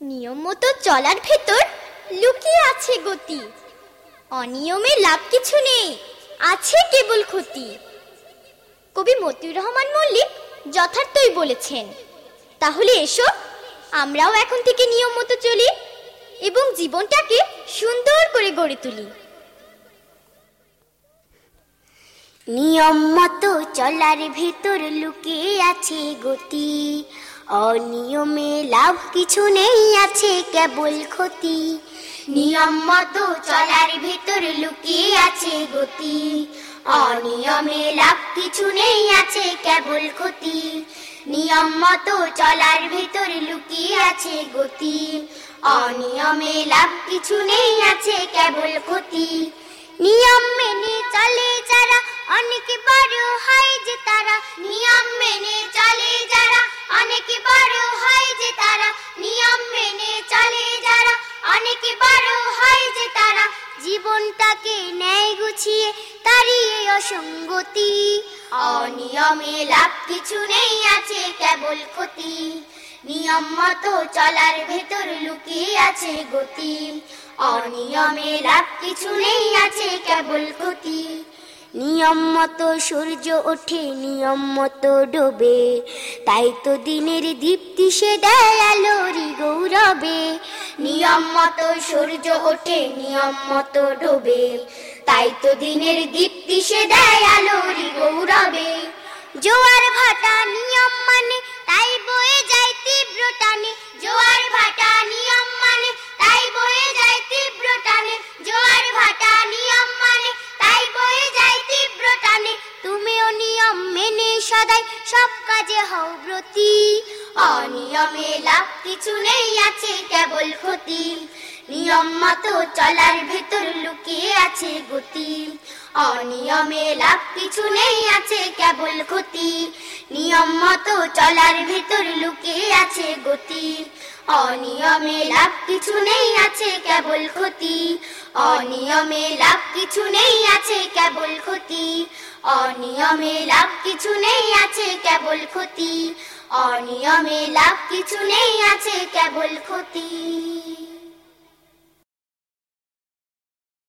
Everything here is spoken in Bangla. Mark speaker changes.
Speaker 1: নিয়ম মতো চলার ভেতর লুকিয়ে আছে গতি। অনিয়মে লাভ কিছু নেই, আছে কেবল ক্ষতি। কবি মতিউর রহমান মল্লিক যথার্থই বলেছেন, তাহলে এসো, আমরাও এখন থেকে নিয়ম মতো চলি এবং জীবনটাকে সুন্দর করে গড়ে তুলি।
Speaker 2: নিয়ম মতো চলার ভেতর লুকিয়ে আছে গতি। অনিয়মে লাভ কিছু নেই আছে কেবল ক্ষতি। নিয়ম মতো চলার ভেতর লুকিয়ে আছে গতি। অনিয়মে লাভ কিছু নেই আছে কেবল ক্ষতি। নিয়ম মতো চলার ভেতর লুকিয়ে আছে গতি। অনিয়মে লাভ কিছু নেই আছে কেবল ক্ষতি। অনেক বড় হয় যে তারা নিয়ম মেনে চলে যারা। অনেক বড় হয় যে তারা জীবনটাকে ন্যায় গুছিয়ে তারিয়ে অসঙ্গতি। অনিয়মে লাভ কিছু নেই, আছে কেবল ক্ষতি। নিয়ম মতো চলার ভেতর লুকিয়ে আছে গতি। অনিয়মে লাভ কিছু নেই, আছে কেবল ক্ষতি। নিয়ম মতো সূর্য ওঠে, নিয়ম মতো ডোবে। তাই তো দিনের দীপ্তি সে দেয় আলোরি গৌরবে। নিয়ম মতো সূর্য ওঠে, নিয়ম মতো ডোবে। তাই তো দিনের দীপ্তি সে দেয় আলোরি গৌরবে। জোয়ার ভাটা নিয়ম সদাই সব কাজে হও ব্রতী। অনিয়মে লাভ কিছু নেই আছে কেবল ক্ষতি। নিয়ম মতো চলার ভেতর লুকিয়ে আছে গতি। অনিয়মে লাভ কিছু নেই আছে কেবল ক্ষতি। নিয়ম মতো চলার ভেতর লুকিয়ে আছে গতি। অনিয়মে লাভ কিছু নেই আছে কেবল ক্ষতি। অনিয়মে লাভ কিছু নেই আছে কেবল ক্ষতি। অনিয়মে লাভ কিছু কেবল ক্ষতি। অনিয়মে লাভ কিছু নেই আছে কেবল ক্ষতি।